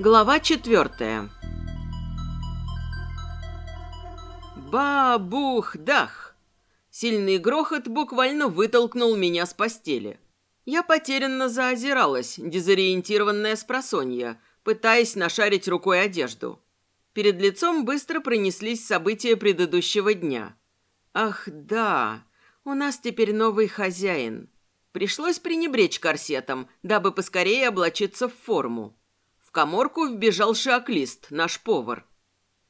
Глава четвертая. Бабух-дах! Сильный грохот буквально вытолкнул меня с постели. Я потерянно заозиралась, дезориентированная с просонья, пытаясь нашарить рукой одежду. Перед лицом быстро пронеслись события предыдущего дня. Ах, да, у нас теперь новый хозяин. Пришлось пренебречь корсетом, дабы поскорее облачиться в форму. В коморку вбежал шаклист, наш повар.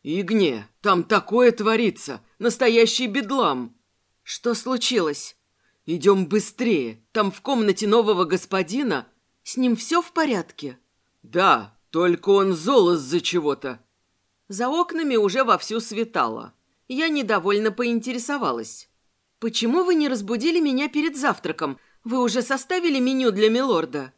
«Игне, там такое творится! Настоящий бедлам!» «Что случилось?» «Идем быстрее! Там в комнате нового господина...» «С ним все в порядке?» «Да, только он зол из-за чего-то». За окнами уже вовсю светало. Я недовольно поинтересовалась. «Почему вы не разбудили меня перед завтраком? Вы уже составили меню для милорда?»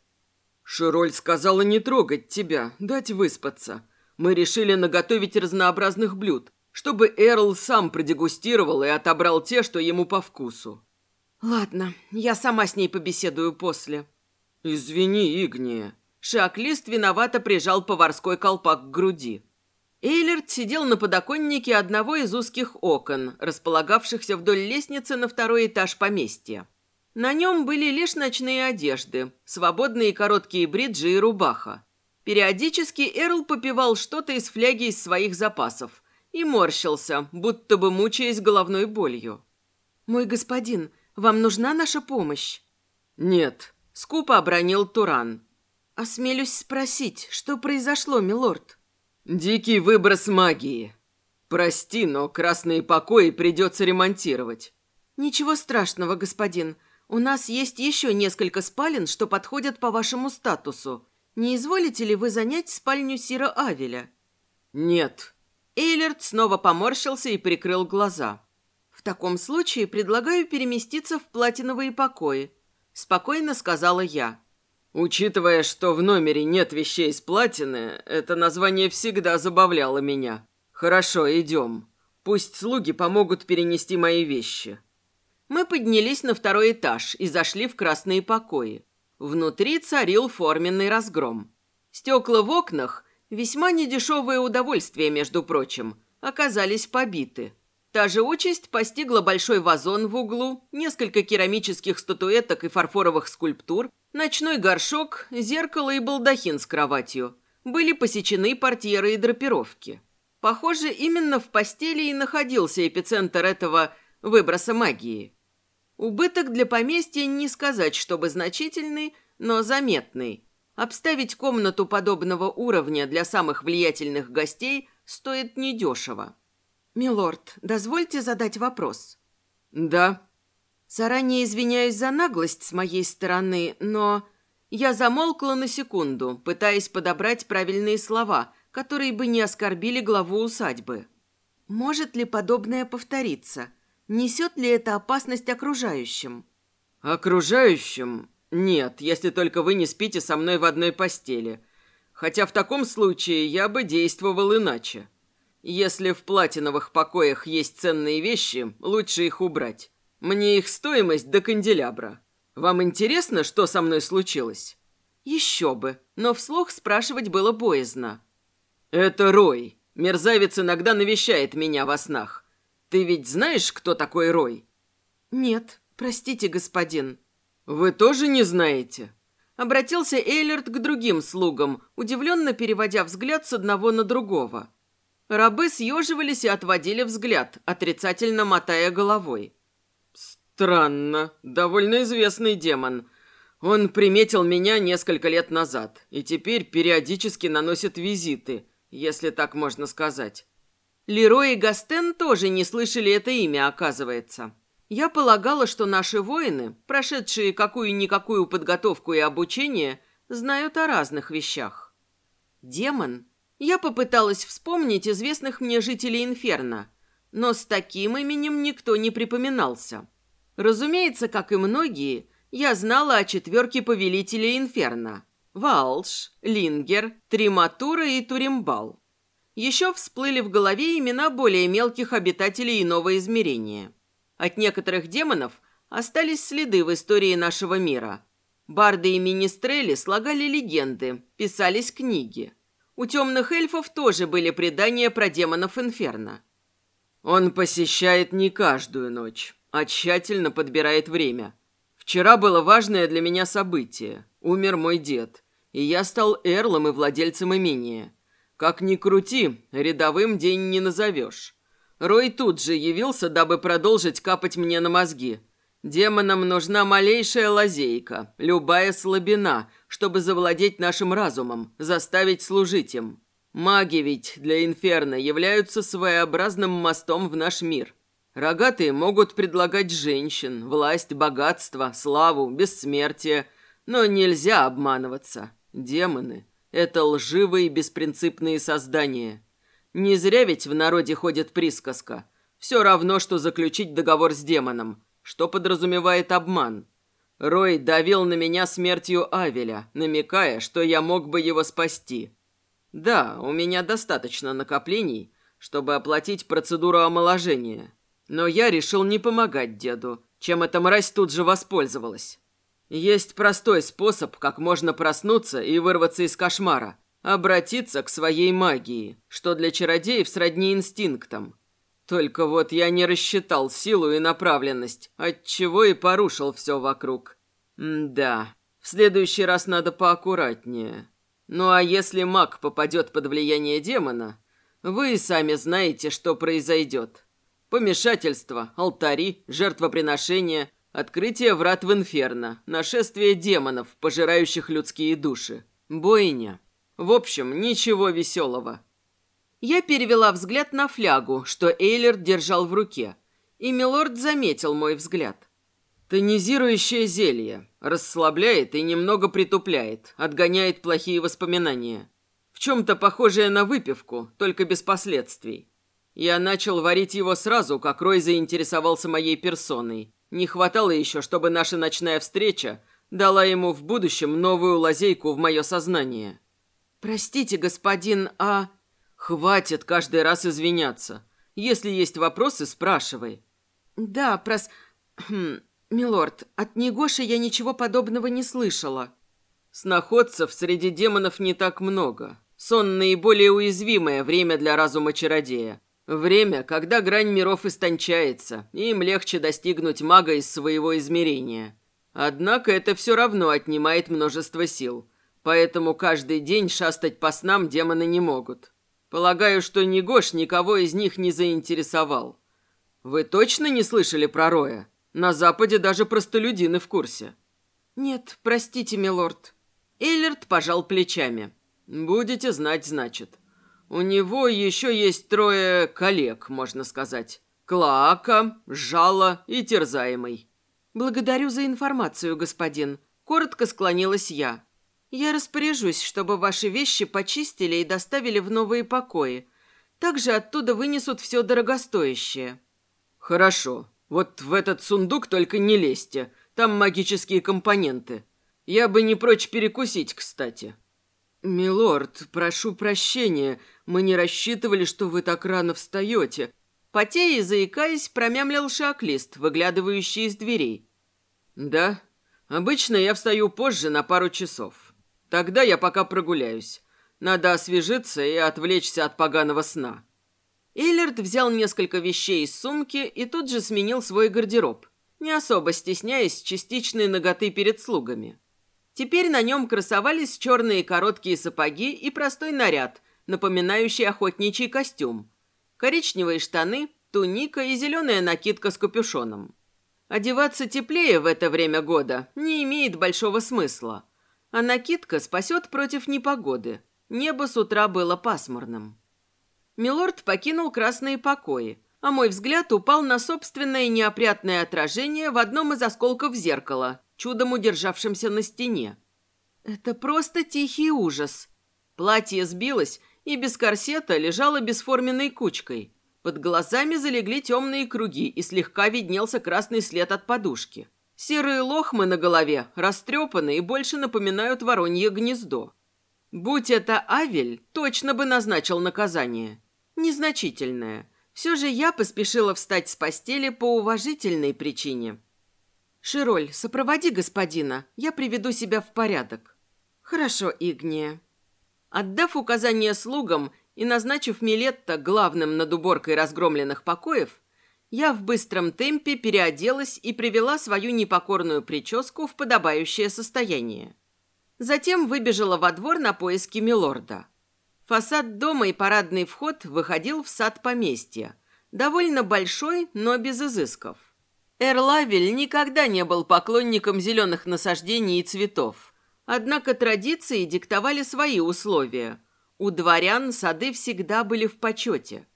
«Широль сказала не трогать тебя, дать выспаться. Мы решили наготовить разнообразных блюд, чтобы Эрл сам продегустировал и отобрал те, что ему по вкусу». «Ладно, я сама с ней побеседую после». «Извини, Игния». Шаклист виновато прижал поварской колпак к груди. Эйлерт сидел на подоконнике одного из узких окон, располагавшихся вдоль лестницы на второй этаж поместья. На нем были лишь ночные одежды, свободные короткие бриджи и рубаха. Периодически Эрл попивал что-то из фляги из своих запасов и морщился, будто бы мучаясь головной болью. «Мой господин, вам нужна наша помощь?» «Нет», — скупо обронил Туран. «Осмелюсь спросить, что произошло, милорд?» «Дикий выброс магии. Прости, но красные покои придется ремонтировать». «Ничего страшного, господин. У нас есть еще несколько спален, что подходят по вашему статусу. Не изволите ли вы занять спальню Сира Авеля?» «Нет». Эйлерт снова поморщился и прикрыл глаза. «В таком случае предлагаю переместиться в платиновые покои», – спокойно сказала я. «Учитывая, что в номере нет вещей из платины, это название всегда забавляло меня. Хорошо, идем. Пусть слуги помогут перенести мои вещи». Мы поднялись на второй этаж и зашли в красные покои. Внутри царил форменный разгром. Стекла в окнах, весьма недешевое удовольствие, между прочим, оказались побиты. Та же участь постигла большой вазон в углу, несколько керамических статуэток и фарфоровых скульптур, ночной горшок, зеркало и балдахин с кроватью. Были посечены портьеры и драпировки. Похоже, именно в постели и находился эпицентр этого выброса магии. Убыток для поместья не сказать, чтобы значительный, но заметный. Обставить комнату подобного уровня для самых влиятельных гостей стоит недешево. «Милорд, дозвольте задать вопрос?» «Да». «Заранее извиняюсь за наглость с моей стороны, но...» Я замолкла на секунду, пытаясь подобрать правильные слова, которые бы не оскорбили главу усадьбы. «Может ли подобное повториться?» Несет ли это опасность окружающим? Окружающим? Нет, если только вы не спите со мной в одной постели. Хотя в таком случае я бы действовал иначе. Если в платиновых покоях есть ценные вещи, лучше их убрать. Мне их стоимость до канделябра. Вам интересно, что со мной случилось? Еще бы, но вслух спрашивать было боязно. Это Рой. Мерзавец иногда навещает меня во снах. Ты ведь знаешь, кто такой Рой? Нет, простите, господин. Вы тоже не знаете? Обратился Эйлерт к другим слугам, удивленно переводя взгляд с одного на другого. Рабы съеживались и отводили взгляд, отрицательно мотая головой. «Странно. Довольно известный демон. Он приметил меня несколько лет назад и теперь периодически наносит визиты, если так можно сказать. Лерой и Гастен тоже не слышали это имя, оказывается. Я полагала, что наши воины, прошедшие какую-никакую подготовку и обучение, знают о разных вещах. Демон? Я попыталась вспомнить известных мне жителей Инферно, но с таким именем никто не припоминался. Разумеется, как и многие, я знала о четверке повелителей Инферно. Валш, Лингер, Триматура и Туримбал. Еще всплыли в голове имена более мелких обитателей иного измерения. От некоторых демонов остались следы в истории нашего мира. Барды и министрели слагали легенды, писались книги. У темных эльфов тоже были предания про демонов Инферно. Он посещает не каждую ночь, а тщательно подбирает время. Вчера было важное для меня событие. Умер мой дед, и я стал эрлом и владельцем имения. Как ни крути, рядовым день не назовешь. Рой тут же явился, дабы продолжить капать мне на мозги. Демонам нужна малейшая лазейка, любая слабина, чтобы завладеть нашим разумом, заставить служить им. Маги ведь для Инферно являются своеобразным мостом в наш мир. Рогатые могут предлагать женщин, власть, богатство, славу, бессмертие, но нельзя обманываться. Демоны – это лживые беспринципные создания. Не зря ведь в народе ходит присказка. Все равно, что заключить договор с демоном, что подразумевает обман. Рой давил на меня смертью Авеля, намекая, что я мог бы его спасти. Да, у меня достаточно накоплений, чтобы оплатить процедуру омоложения. Но я решил не помогать деду, чем эта мразь тут же воспользовалась. Есть простой способ, как можно проснуться и вырваться из кошмара. Обратиться к своей магии, что для чародеев сродни инстинктам. Только вот я не рассчитал силу и направленность, отчего и порушил все вокруг. М да, в следующий раз надо поаккуратнее. Ну а если маг попадет под влияние демона, вы сами знаете, что произойдет. Помешательство, алтари, жертвоприношения, открытие врат в инферно, нашествие демонов, пожирающих людские души, бойня. В общем, ничего веселого. Я перевела взгляд на флягу, что Эйлер держал в руке, и Милорд заметил мой взгляд. Тонизирующее зелье. Расслабляет и немного притупляет, отгоняет плохие воспоминания. В чем-то похожее на выпивку, только без последствий. Я начал варить его сразу, как Рой заинтересовался моей персоной. Не хватало еще, чтобы наша ночная встреча дала ему в будущем новую лазейку в мое сознание. «Простите, господин, а...» «Хватит каждый раз извиняться. Если есть вопросы, спрашивай». «Да, прос... Хм, «Милорд, от Негоши я ничего подобного не слышала». «Сноходцев среди демонов не так много. Сон – наиболее уязвимое время для разума чародея. Время, когда грань миров истончается, и им легче достигнуть мага из своего измерения. Однако это все равно отнимает множество сил, поэтому каждый день шастать по снам демоны не могут. Полагаю, что Негош никого из них не заинтересовал. Вы точно не слышали про Роя?» На Западе даже простолюдины в курсе. Нет, простите, милорд. Эйлерт пожал плечами. Будете знать, значит. У него еще есть трое коллег, можно сказать. Клаака, Жало и Терзаемый. Благодарю за информацию, господин. Коротко склонилась я. Я распоряжусь, чтобы ваши вещи почистили и доставили в новые покои. Также оттуда вынесут все дорогостоящее. Хорошо. Вот в этот сундук только не лезьте. Там магические компоненты. Я бы не прочь перекусить, кстати. Милорд, прошу прощения. Мы не рассчитывали, что вы так рано встаете. Потея и заикаясь, промямлил шаклист, выглядывающий из дверей. Да, обычно я встаю позже на пару часов. Тогда я пока прогуляюсь. Надо освежиться и отвлечься от поганого сна. Эйлерт взял несколько вещей из сумки и тут же сменил свой гардероб, не особо стесняясь частичной ноготы перед слугами. Теперь на нем красовались черные короткие сапоги и простой наряд, напоминающий охотничий костюм. Коричневые штаны, туника и зеленая накидка с капюшоном. Одеваться теплее в это время года не имеет большого смысла, а накидка спасет против непогоды. Небо с утра было пасмурным. Милорд покинул красные покои, а мой взгляд упал на собственное неопрятное отражение в одном из осколков зеркала, чудом удержавшемся на стене. Это просто тихий ужас. Платье сбилось и без корсета лежало бесформенной кучкой. Под глазами залегли темные круги и слегка виднелся красный след от подушки. Серые лохмы на голове растрепаны и больше напоминают воронье гнездо. Будь это Авель, точно бы назначил наказание. Незначительное. Все же я поспешила встать с постели по уважительной причине. «Широль, сопроводи господина, я приведу себя в порядок». «Хорошо, Игния». Отдав указание слугам и назначив Милетта главным над уборкой разгромленных покоев, я в быстром темпе переоделась и привела свою непокорную прическу в подобающее состояние. Затем выбежала во двор на поиски Милорда. Фасад дома и парадный вход выходил в сад поместья. Довольно большой, но без изысков. Эрлавель никогда не был поклонником зеленых насаждений и цветов. Однако традиции диктовали свои условия. У дворян сады всегда были в почете.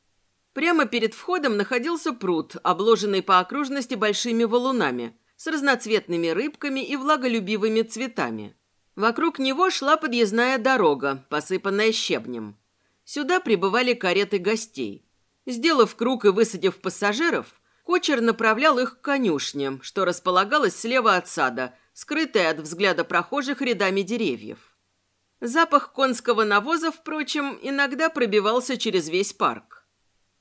Прямо перед входом находился пруд, обложенный по окружности большими валунами, с разноцветными рыбками и влаголюбивыми цветами. Вокруг него шла подъездная дорога, посыпанная щебнем. Сюда прибывали кареты гостей. Сделав круг и высадив пассажиров, кочер направлял их к конюшням, что располагалось слева от сада, скрытая от взгляда прохожих рядами деревьев. Запах конского навоза, впрочем, иногда пробивался через весь парк.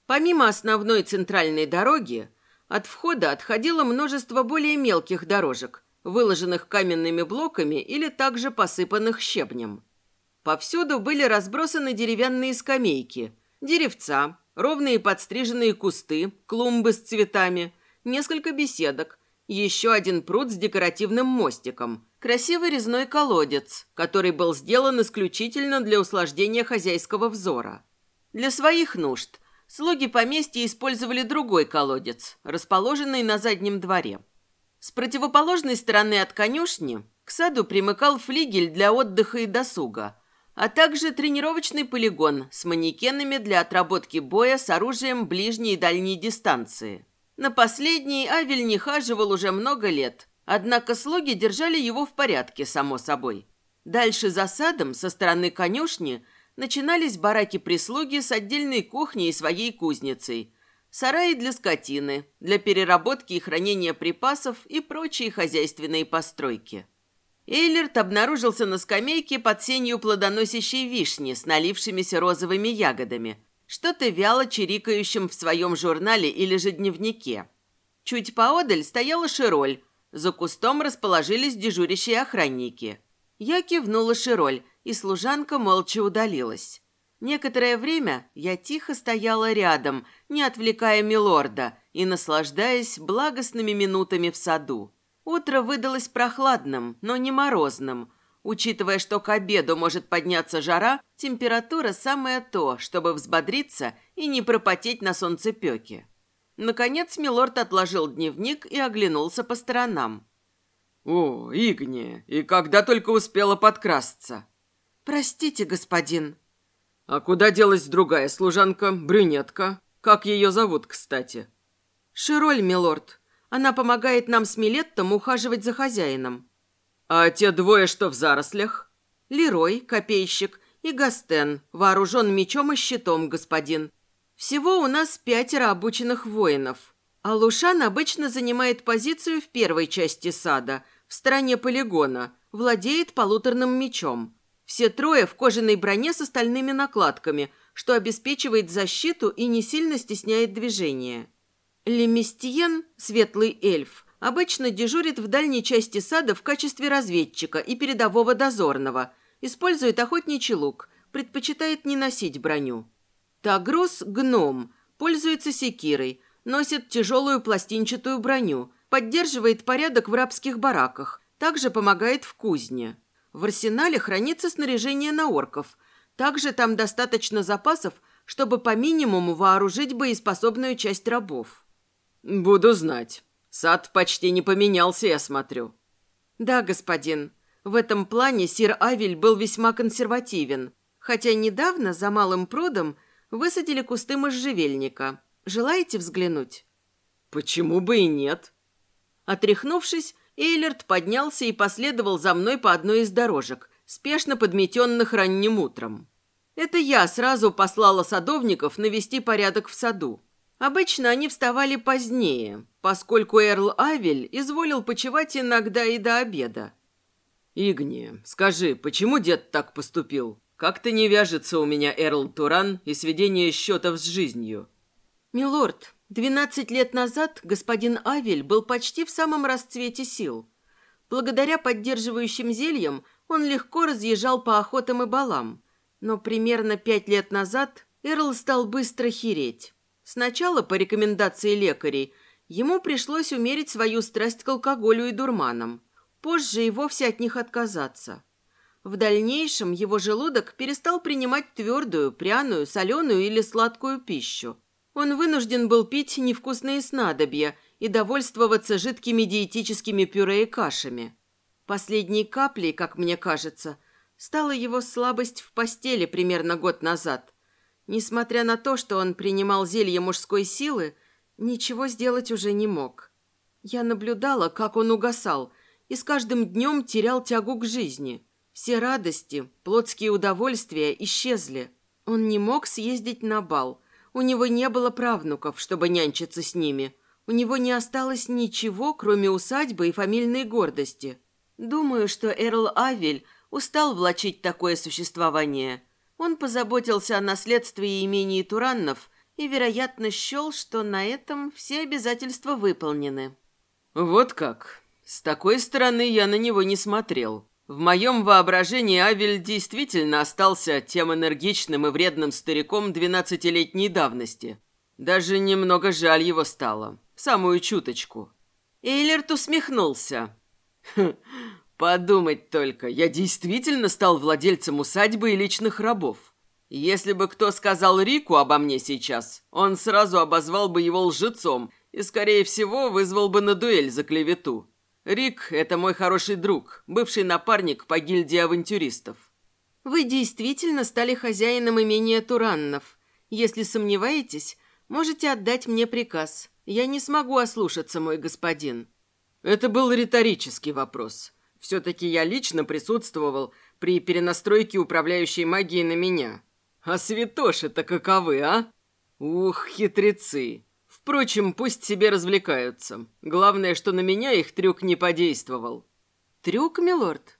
Помимо основной центральной дороги, от входа отходило множество более мелких дорожек, выложенных каменными блоками или также посыпанных щебнем. Повсюду были разбросаны деревянные скамейки, деревца, ровные подстриженные кусты, клумбы с цветами, несколько беседок, еще один пруд с декоративным мостиком, красивый резной колодец, который был сделан исключительно для услаждения хозяйского взора. Для своих нужд слуги поместья использовали другой колодец, расположенный на заднем дворе – с противоположной стороны от конюшни к саду примыкал флигель для отдыха и досуга, а также тренировочный полигон с манекенами для отработки боя с оружием ближней и дальней дистанции. На последний Авель не хаживал уже много лет, однако слуги держали его в порядке, само собой. Дальше за садом, со стороны конюшни, начинались бараки прислуги с отдельной кухней и своей кузницей – сараи для скотины, для переработки и хранения припасов и прочие хозяйственные постройки. Эйлерт обнаружился на скамейке под сенью плодоносящей вишни с налившимися розовыми ягодами, что-то вяло чирикающим в своем журнале или же дневнике. Чуть поодаль стояла Широль, за кустом расположились дежурящие охранники. Я кивнула Широль, и служанка молча удалилась. Некоторое время я тихо стояла рядом, не отвлекая милорда и наслаждаясь благостными минутами в саду. Утро выдалось прохладным, но не морозным. Учитывая, что к обеду может подняться жара, температура самое то, чтобы взбодриться и не пропотеть на солнцепеке. Наконец милорд отложил дневник и оглянулся по сторонам. «О, Игния, и когда только успела подкрасться!» «Простите, господин», «А куда делась другая служанка, брюнетка? Как ее зовут, кстати?» «Широль, милорд. Она помогает нам с Милеттом ухаживать за хозяином». «А те двое, что в зарослях?» «Лерой, копейщик, и Гастен, вооружен мечом и щитом, господин. Всего у нас пятеро обученных воинов. А Лушан обычно занимает позицию в первой части сада, в стороне полигона, владеет полуторным мечом. Все трое в кожаной броне с остальными накладками, что обеспечивает защиту и не сильно стесняет движение. Леместиен, светлый эльф, обычно дежурит в дальней части сада в качестве разведчика и передового дозорного, использует охотничий лук, предпочитает не носить броню. Тагрус – гном, пользуется секирой, носит тяжелую пластинчатую броню, поддерживает порядок в рабских бараках, также помогает в кузне. В арсенале хранится снаряжение на орков. Также там достаточно запасов, чтобы по минимуму вооружить боеспособную часть рабов. Буду знать. Сад почти не поменялся, я смотрю. Да, господин. В этом плане сир Авель был весьма консервативен. Хотя недавно за малым прудом высадили кусты можжевельника. Желаете взглянуть? Почему бы и нет? Отряхнувшись, Эйлерт поднялся и последовал за мной по одной из дорожек, спешно подметенных ранним утром. Это я сразу послала садовников навести порядок в саду. Обычно они вставали позднее, поскольку Эрл Авель изволил почевать иногда и до обеда. «Игни, скажи, почему дед так поступил? Как-то не вяжется у меня Эрл Туран и сведение счетов с жизнью». «Милорд, Двенадцать лет назад господин Авель был почти в самом расцвете сил. Благодаря поддерживающим зельям он легко разъезжал по охотам и балам. Но примерно пять лет назад Эрл стал быстро хереть. Сначала, по рекомендации лекарей, ему пришлось умерить свою страсть к алкоголю и дурманам. Позже и вовсе от них отказаться. В дальнейшем его желудок перестал принимать твердую, пряную, соленую или сладкую пищу. Он вынужден был пить невкусные снадобья и довольствоваться жидкими диетическими пюре и кашами. Последней каплей, как мне кажется, стала его слабость в постели примерно год назад. Несмотря на то, что он принимал зелье мужской силы, ничего сделать уже не мог. Я наблюдала, как он угасал, и с каждым днем терял тягу к жизни. Все радости, плотские удовольствия исчезли. Он не мог съездить на бал. У него не было правнуков, чтобы нянчиться с ними. У него не осталось ничего, кроме усадьбы и фамильной гордости. Думаю, что Эрл Авель устал влачить такое существование. Он позаботился о наследстве и имении Тураннов и, вероятно, счел, что на этом все обязательства выполнены. «Вот как. С такой стороны я на него не смотрел. В моем воображении Авель действительно остался тем энергичным и вредным стариком двенадцатилетней давности. Даже немного жаль его стало. Самую чуточку». Эйлерт усмехнулся. «Хм, Подумать только, я действительно стал владельцем усадьбы и личных рабов. Если бы кто сказал Рику обо мне сейчас, он сразу обозвал бы его лжецом и, скорее всего, вызвал бы на дуэль за клевету. Рик – это мой хороший друг, бывший напарник по гильдии авантюристов. Вы действительно стали хозяином имения Тураннов. Если сомневаетесь, можете отдать мне приказ. Я не смогу ослушаться, мой господин. Это был риторический вопрос. Все-таки я лично присутствовал при перенастройке управляющей магии на меня. А святоши-то каковы, а? Ух, хитрецы. Впрочем, пусть себе развлекаются. Главное, что на меня их трюк не подействовал. Трюк, милорд?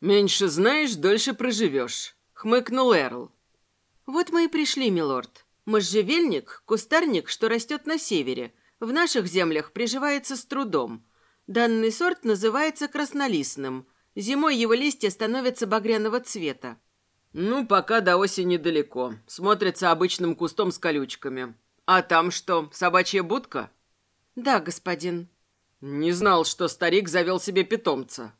Меньше знаешь, дольше проживешь. Хмыкнул Эрл. Вот мы и пришли, милорд. Можжевельник – кустарник, что растет на севере. В наших землях приживается с трудом – Данный сорт называется краснолистным. Зимой его листья становятся багряного цвета. Ну, пока до осени далеко. Смотрится обычным кустом с колючками. А там что, собачья будка? Да, господин. Не знал, что старик завел себе питомца.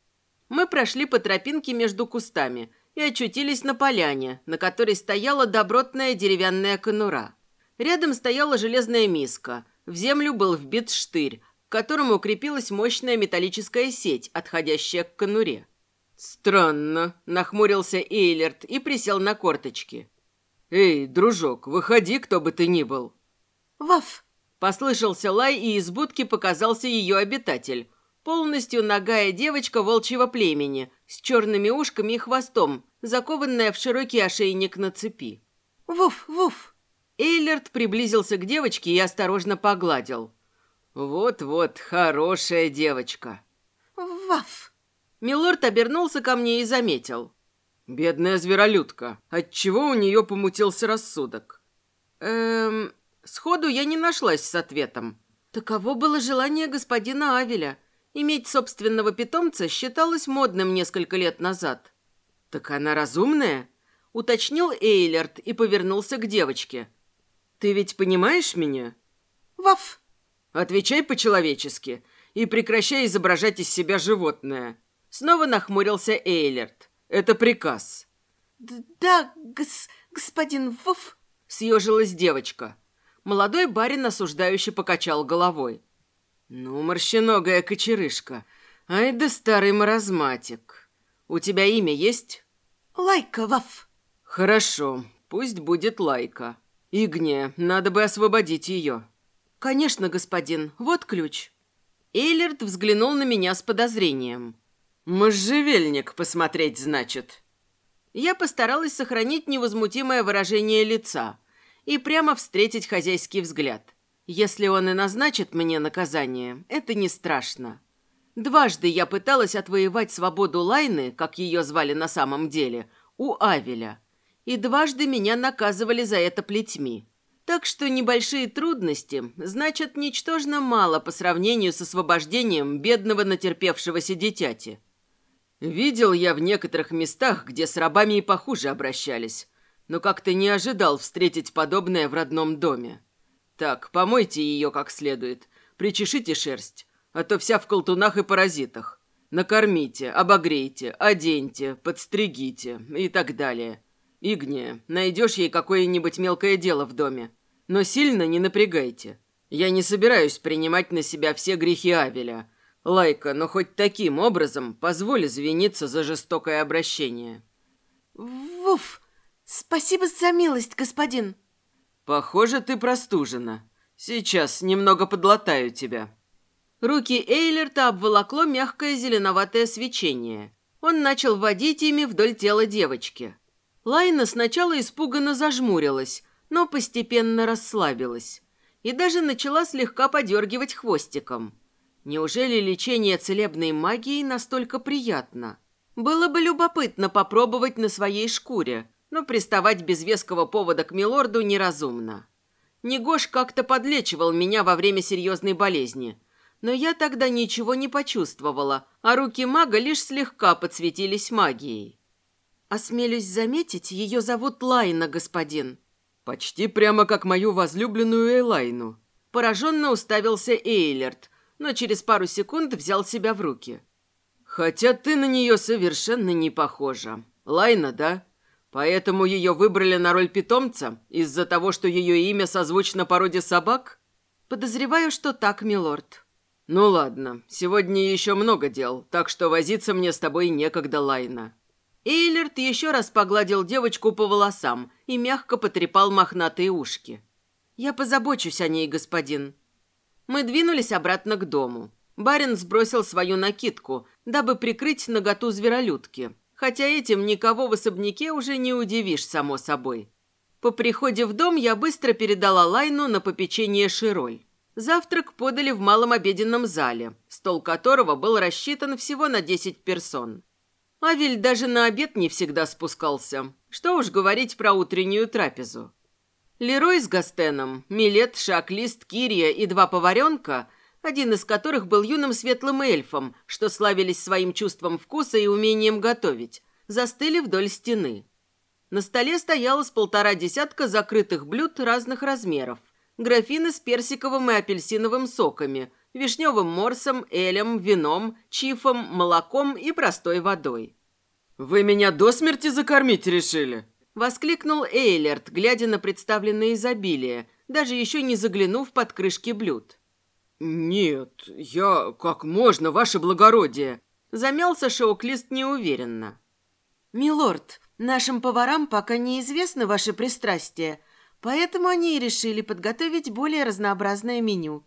Мы прошли по тропинке между кустами и очутились на поляне, на которой стояла добротная деревянная конура. Рядом стояла железная миска. В землю был вбит штырь, к которому укрепилась мощная металлическая сеть, отходящая к конуре. «Странно», — нахмурился Эйлерт и присел на корточки. «Эй, дружок, выходи, кто бы ты ни был». «Ваф!» — послышался лай, и из будки показался ее обитатель. Полностью нагая девочка волчьего племени, с черными ушками и хвостом, закованная в широкий ошейник на цепи. «Вуф, вуф!» Эйлерт приблизился к девочке и осторожно погладил. «Вот-вот, хорошая девочка». «Ваф!» Милорд обернулся ко мне и заметил. «Бедная зверолюдка. Отчего у нее помутился рассудок?» «Эм...» Сходу я не нашлась с ответом. Таково было желание господина Авеля. Иметь собственного питомца считалось модным несколько лет назад. «Так она разумная?» — уточнил Эйлерт и повернулся к девочке. «Ты ведь понимаешь меня?» «Ваф!» Отвечай по-человечески и прекращай изображать из себя животное. Снова нахмурился Эйлерт. Это приказ. Да, гос господин Вов, съежилась девочка. Молодой барин осуждающе покачал головой. Ну, морщиногая кочерышка. Ай да старый маразматик. У тебя имя есть? Лайка, Вов. Хорошо, пусть будет Лайка. Игния, надо бы освободить ее. «Конечно, господин. Вот ключ». Эйлерт взглянул на меня с подозрением. «Можжевельник посмотреть, значит». Я постаралась сохранить невозмутимое выражение лица и прямо встретить хозяйский взгляд. Если он и назначит мне наказание, это не страшно. Дважды я пыталась отвоевать свободу Лайны, как ее звали на самом деле, у Авеля. И дважды меня наказывали за это плетьми. Так что небольшие трудности значат ничтожно мало по сравнению с освобождением бедного натерпевшегося дитяти. Видел я в некоторых местах, где с рабами и похуже обращались, но как-то не ожидал встретить подобное в родном доме. Так, помойте ее как следует, причешите шерсть, а то вся в колтунах и паразитах. Накормите, обогрейте, оденьте, подстригите и так далее. Игния, найдешь ей какое-нибудь мелкое дело в доме, но сильно не напрягайте. Я не собираюсь принимать на себя все грехи Авеля. Лайка, но хоть таким образом позволь извиниться за жестокое обращение. Вуф! Спасибо за милость, господин. Похоже, ты простужена. Сейчас немного подлатаю тебя. Руки Эйлерта обволокло мягкое зеленоватое свечение. Он начал водить ими вдоль тела девочки. Лайна сначала испуганно зажмурилась, но постепенно расслабилась и даже начала слегка подергивать хвостиком. Неужели лечение целебной магией настолько приятно? Было бы любопытно попробовать на своей шкуре, но приставать без веского повода к милорду неразумно. Негош как-то подлечивал меня во время серьезной болезни, но я тогда ничего не почувствовала, а руки мага лишь слегка подсветились магией. «Осмелюсь заметить, ее зовут Лайна, господин», Почти прямо как мою возлюбленную Элайну. Пораженно уставился Эйлерт, но через пару секунд взял себя в руки. Хотя ты на нее совершенно не похожа. Лайна, да? Поэтому ее выбрали на роль питомца из-за того, что ее имя созвучно породе собак? Подозреваю, что так, милорд. Ну ладно, сегодня еще много дел, так что возиться мне с тобой некогда, Лайна. Эйлерт еще раз погладил девочку по волосам и мягко потрепал мохнатые ушки. «Я позабочусь о ней, господин». Мы двинулись обратно к дому. Барин сбросил свою накидку, дабы прикрыть наготу зверолюдки, хотя этим никого в особняке уже не удивишь, само собой. По приходе в дом я быстро передала Лайну на попечение Широль. Завтрак подали в малом обеденном зале, стол которого был рассчитан всего на 10 персон. Авель даже на обед не всегда спускался. Что уж говорить про утреннюю трапезу. Лерой с Гастеном, Милет, Шаклист, Кирия и два поваренка, один из которых был юным светлым эльфом, что славились своим чувством вкуса и умением готовить, застыли вдоль стены. На столе стояло с полтора десятка закрытых блюд разных размеров. Графины с персиковым и апельсиновым соками, вишневым морсом, элем, вином, чифом, молоком и простой водой. «Вы меня до смерти закормить решили?» Воскликнул Эйлерт, глядя на представленное изобилие, даже еще не заглянув под крышки блюд. «Нет, я... как можно, ваше благородие?» Замялся Шоуклист неуверенно. «Милорд, нашим поварам пока неизвестно ваше пристрастие, поэтому они и решили подготовить более разнообразное меню».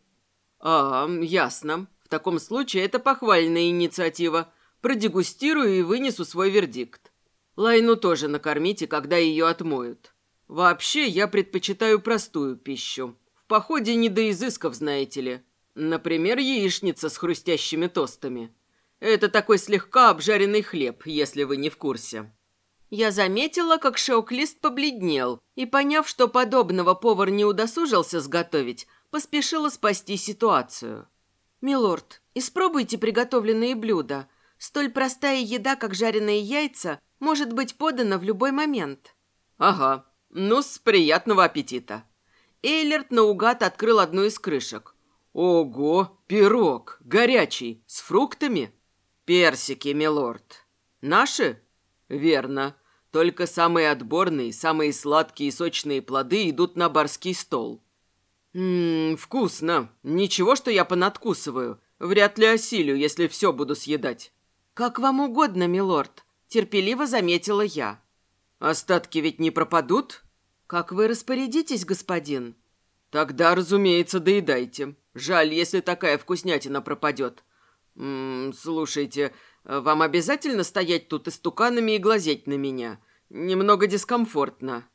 «А, ясно. В таком случае это похвальная инициатива. Продегустирую и вынесу свой вердикт. Лайну тоже накормите, когда ее отмоют. Вообще, я предпочитаю простую пищу. В походе не до изысков, знаете ли. Например, яичница с хрустящими тостами. Это такой слегка обжаренный хлеб, если вы не в курсе. Я заметила, как Шеоклист побледнел, и, поняв, что подобного повар не удосужился сготовить, поспешила спасти ситуацию. «Милорд, испробуйте приготовленные блюда. Столь простая еда, как жареные яйца, может быть подана в любой момент». «Ага. Ну, с приятного аппетита». Эйлерт наугад открыл одну из крышек. «Ого, пирог, горячий, с фруктами?» «Персики, милорд». «Наши?» «Верно. Только самые отборные, самые сладкие и сочные плоды идут на барский стол». «Ммм, вкусно. Ничего, что я понадкусываю. Вряд ли осилю, если все буду съедать». «Как вам угодно, милорд», — терпеливо заметила я. «Остатки ведь не пропадут?» «Как вы распорядитесь, господин?» «Тогда, разумеется, доедайте. Жаль, если такая вкуснятина пропадет. М -м, слушайте, вам обязательно стоять тут истуканами и глазеть на меня? Немного дискомфортно».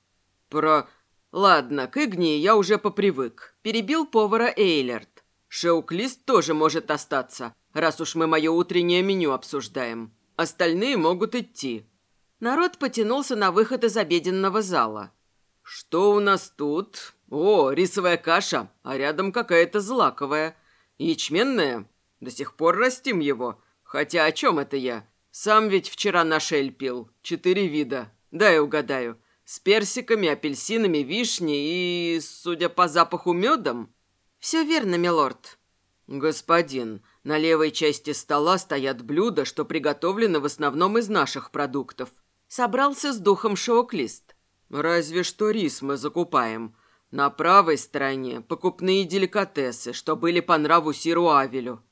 «Про... Ладно, к Игнии я уже попривык. Перебил повара Эйлерт. Шеуклист тоже может остаться, раз уж мы мое утреннее меню обсуждаем. Остальные могут идти». Народ потянулся на выход из обеденного зала. «Что у нас тут? О, рисовая каша, а рядом какая-то злаковая. Ячменная? До сих пор растим его. Хотя о чем это я? Сам ведь вчера на шель пил. Четыре вида. Дай угадаю. С персиками, апельсинами, вишней и, судя по запаху, медом? Все верно, милорд. Господин, на левой части стола стоят блюда, что приготовлены в основном из наших продуктов. Собрался с духом шоуклист. Разве что рис мы закупаем. На правой стороне покупные деликатесы, что были по нраву Сиру Авелю.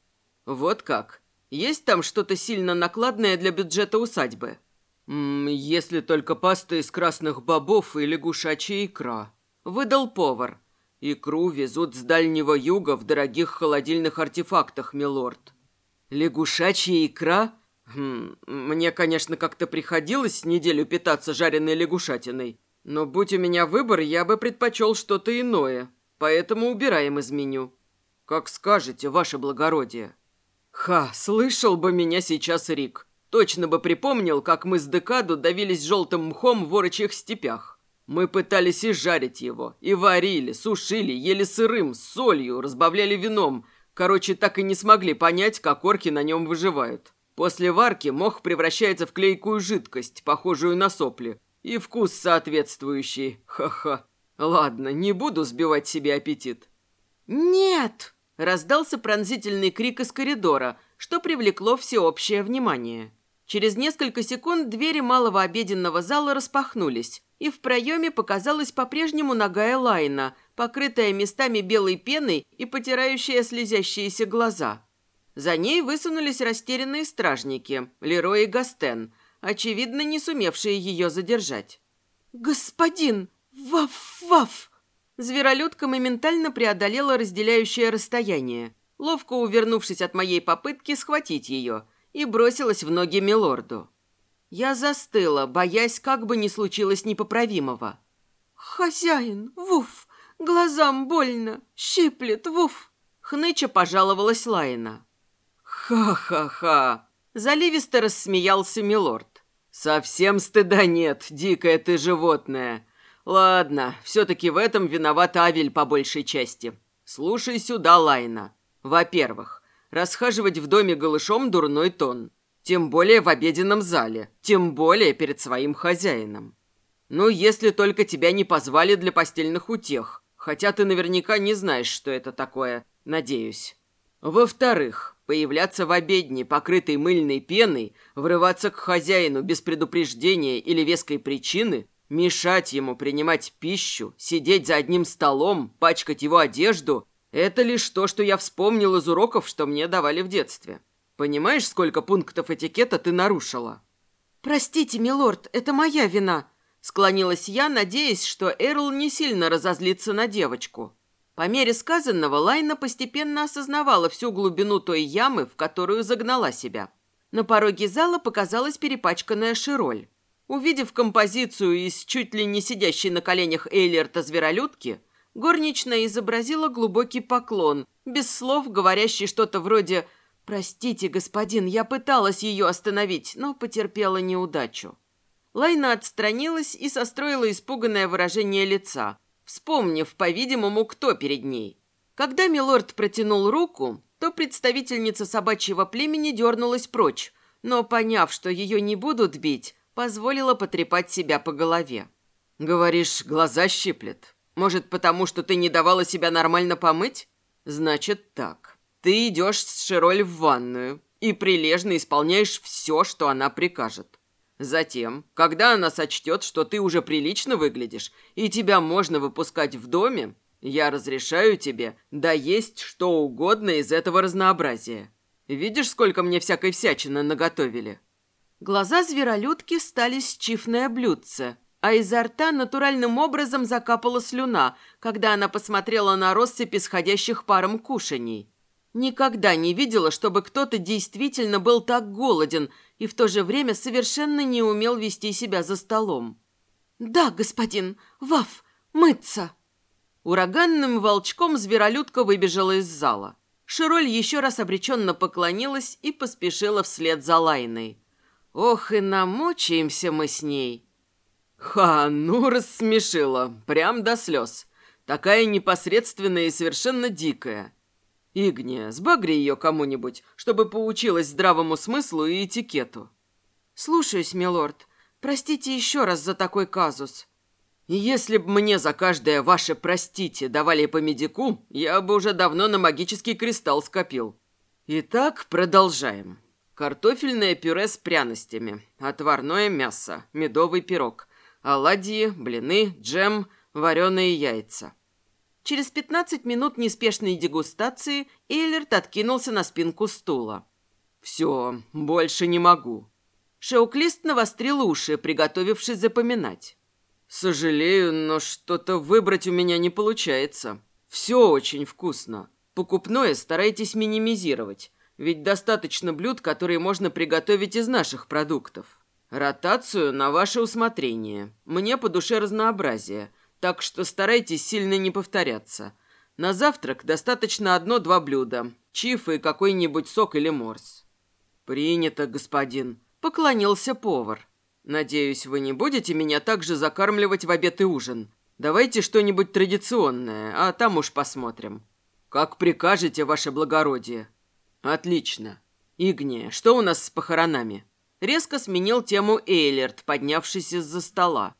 Вот как. Есть там что-то сильно накладное для бюджета усадьбы? Если только паста из красных бобов и лягушачья икра. Выдал повар. Икру везут с Дальнего Юга в дорогих холодильных артефактах, милорд. Лягушачья икра? Хм, мне, конечно, как-то приходилось неделю питаться жареной лягушатиной. Но будь у меня выбор, я бы предпочел что-то иное. Поэтому убираем из меню. Как скажете, ваше благородие. Ха, слышал бы меня сейчас Рик. Точно бы припомнил, как мы с Декаду давились желтым мхом в ворочьих степях. Мы пытались и жарить его, и варили, сушили, ели сырым, с солью, разбавляли вином. Короче, так и не смогли понять, как орки на нем выживают. После варки мох превращается в клейкую жидкость, похожую на сопли. И вкус соответствующий. Ха-ха. Ладно, не буду сбивать себе аппетит. «Нет!» – раздался пронзительный крик из коридора, что привлекло всеобщее внимание. Через несколько секунд двери малого обеденного зала распахнулись, и в проеме показалась по-прежнему ногая Лайна, покрытая местами белой пеной и потирающая слезящиеся глаза. За ней высунулись растерянные стражники, Лерой и Гастен, очевидно, не сумевшие ее задержать. «Господин! Ваф-ваф!» Зверолюдка моментально преодолела разделяющее расстояние, ловко увернувшись от моей попытки схватить ее, и бросилась в ноги милорду. Я застыла, боясь, как бы ни случилось непоправимого. «Хозяин, вуф! Глазам больно! Щиплет, вуф!» Хныча пожаловалась Лайна. «Ха-ха-ха!» Заливисто рассмеялся милорд. «Совсем стыда нет, дикое ты животное. Ладно, все-таки в этом виноват Авель по большей части. Слушай сюда, Лайна. Во-первых, расхаживать в доме голышом дурной тон. Тем более в обеденном зале. Тем более перед своим хозяином. Ну, если только тебя не позвали для постельных утех. Хотя ты наверняка не знаешь, что это такое. Надеюсь. Во-вторых, появляться в обедне, покрытой мыльной пеной, врываться к хозяину без предупреждения или веской причины, мешать ему принимать пищу, сидеть за одним столом, пачкать его одежду – это лишь то, что я вспомнил из уроков, что мне давали в детстве. Понимаешь, сколько пунктов этикета ты нарушила? «Простите, милорд, это моя вина», – склонилась я, надеясь, что Эрл не сильно разозлится на девочку. По мере сказанного, Лайна постепенно осознавала всю глубину той ямы, в которую загнала себя. На пороге зала показалась перепачканная Широль. Увидев композицию из чуть ли не сидящей на коленях Эйлерта зверолюдки, горничная изобразила глубокий поклон, без слов говорящий что-то вроде «Простите, господин, я пыталась ее остановить, но потерпела неудачу». Лайна отстранилась и состроила испуганное выражение лица, вспомнив, по-видимому, кто перед ней. Когда милорд протянул руку, то представительница собачьего племени дернулась прочь, но, поняв, что ее не будут бить, позволила потрепать себя по голове. «Говоришь, глаза щиплет. Может, потому что ты не давала себя нормально помыть? Значит так. Ты идешь с Широль в ванную и прилежно исполняешь все, что она прикажет. Затем, когда она сочтет, что ты уже прилично выглядишь и тебя можно выпускать в доме, я разрешаю тебе доесть что угодно из этого разнообразия. Видишь, сколько мне всякой всячины наготовили?» Глаза зверолюдки стали счифное блюдце, а изо рта натуральным образом закапала слюна, когда она посмотрела на россыпь исходящих паром кушаний. Никогда не видела, чтобы кто-то действительно был так голоден и в то же время совершенно не умел вести себя за столом. «Да, господин, Ваф, мыться!» Ураганным волчком зверолюдка выбежала из зала. Широль еще раз обреченно поклонилась и поспешила вслед за Лайной. «Ох, и намучаемся мы с ней!» «Ха, ну рассмешила, прям до слез. Такая непосредственная и совершенно дикая. Игния, сбагри ее кому-нибудь, чтобы поучилась здравому смыслу и этикету. «Слушаюсь, милорд. Простите еще раз за такой казус». «Если б мне за каждое ваше «простите» давали по медику, я бы уже давно на магический кристалл скопил. Итак, продолжаем. Картофельное пюре с пряностями, отварное мясо, медовый пирог, оладьи, блины, джем, вареные яйца». Через пятнадцать минут неспешной дегустации Эйлерт откинулся на спинку стула. «Все, больше не могу». Шеуклист навострил уши, приготовившись запоминать. «Сожалею, но что-то выбрать у меня не получается. Все очень вкусно. Покупное старайтесь минимизировать, ведь достаточно блюд, которые можно приготовить из наших продуктов. Ротацию на ваше усмотрение. Мне по душе разнообразие, так что старайтесь сильно не повторяться. На завтрак достаточно одно-два блюда, чиф и какой-нибудь сок или морс». «Принято, господин», — поклонился повар. «Надеюсь, вы не будете меня также закармливать в обед и ужин. Давайте что-нибудь традиционное, а там уж посмотрим». «Как прикажете, ваше благородие». «Отлично. Игния, что у нас с похоронами?» Резко сменил тему Эйлерт, поднявшись из-за стола.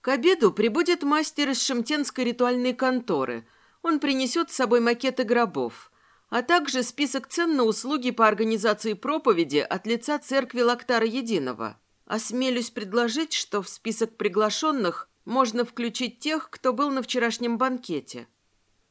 «К обеду прибудет мастер из шемтенской ритуальной конторы. Он принесет с собой макеты гробов» а также список цен на услуги по организации проповеди от лица церкви Лактара Единого. Осмелюсь предложить, что в список приглашенных можно включить тех, кто был на вчерашнем банкете.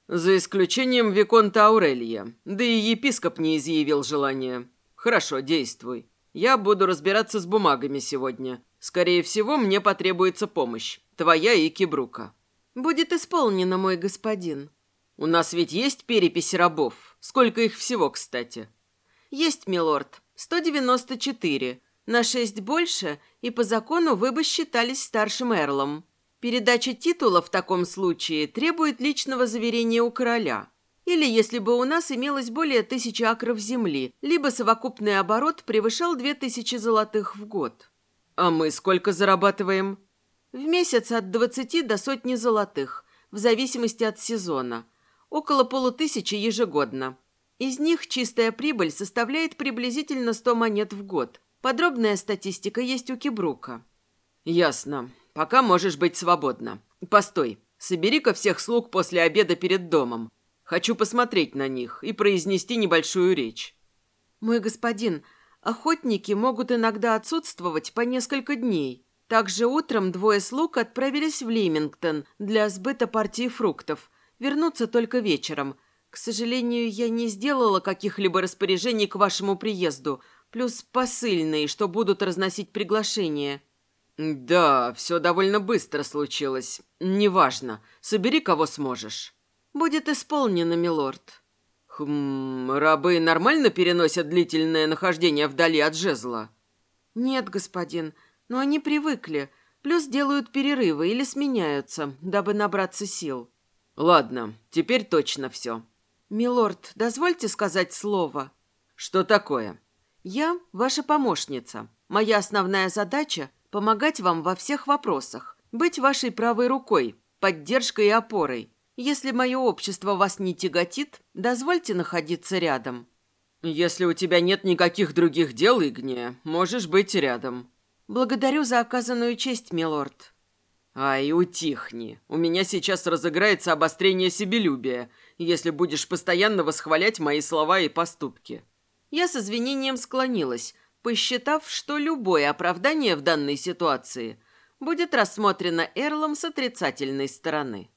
За исключением Виконта Аурелия. Да и епископ не изъявил желания. Хорошо, действуй. Я буду разбираться с бумагами сегодня. Скорее всего, мне потребуется помощь. Твоя и Кибрука. Будет исполнено, мой господин. У нас ведь есть перепись рабов. Сколько их всего, кстати? Есть, милорд. 194. На шесть больше, и по закону вы бы считались старшим эрлом. Передача титула в таком случае требует личного заверения у короля. Или если бы у нас имелось более тысячи акров земли, либо совокупный оборот превышал две тысячи золотых в год. А мы сколько зарабатываем? В месяц от двадцати до сотни золотых, в зависимости от сезона. Около полутысячи ежегодно. Из них чистая прибыль составляет приблизительно сто монет в год – Подробная статистика есть у Кибрука. Ясно. Пока можешь быть свободна. Постой. Собери-ка всех слуг после обеда перед домом. Хочу посмотреть на них и произнести небольшую речь. Мой господин, охотники могут иногда отсутствовать по несколько дней. Также утром двое слуг отправились в Лимингтон для сбыта партии фруктов. Вернутся только вечером. К сожалению, я не сделала каких-либо распоряжений к вашему приезду – Плюс посыльные, что будут разносить приглашения. Да, все довольно быстро случилось. Неважно. Собери, кого сможешь. Будет исполнено, милорд. Хм, рабы нормально переносят длительное нахождение вдали от жезла? Нет, господин, но они привыкли. Плюс делают перерывы или сменяются, дабы набраться сил. Ладно, теперь точно все. Милорд, дозвольте сказать слово. Что такое? Я ваша помощница. Моя основная задача – помогать вам во всех вопросах, быть вашей правой рукой, поддержкой и опорой. Если мое общество вас не тяготит, дозвольте находиться рядом». «Если у тебя нет никаких других дел, Игния, можешь быть рядом». «Благодарю за оказанную честь, милорд». «Ай, утихни. У меня сейчас разыграется обострение себелюбия, если будешь постоянно восхвалять мои слова и поступки». Я с извинением склонилась, посчитав, что любое оправдание в данной ситуации будет рассмотрено Эрлом с отрицательной стороны.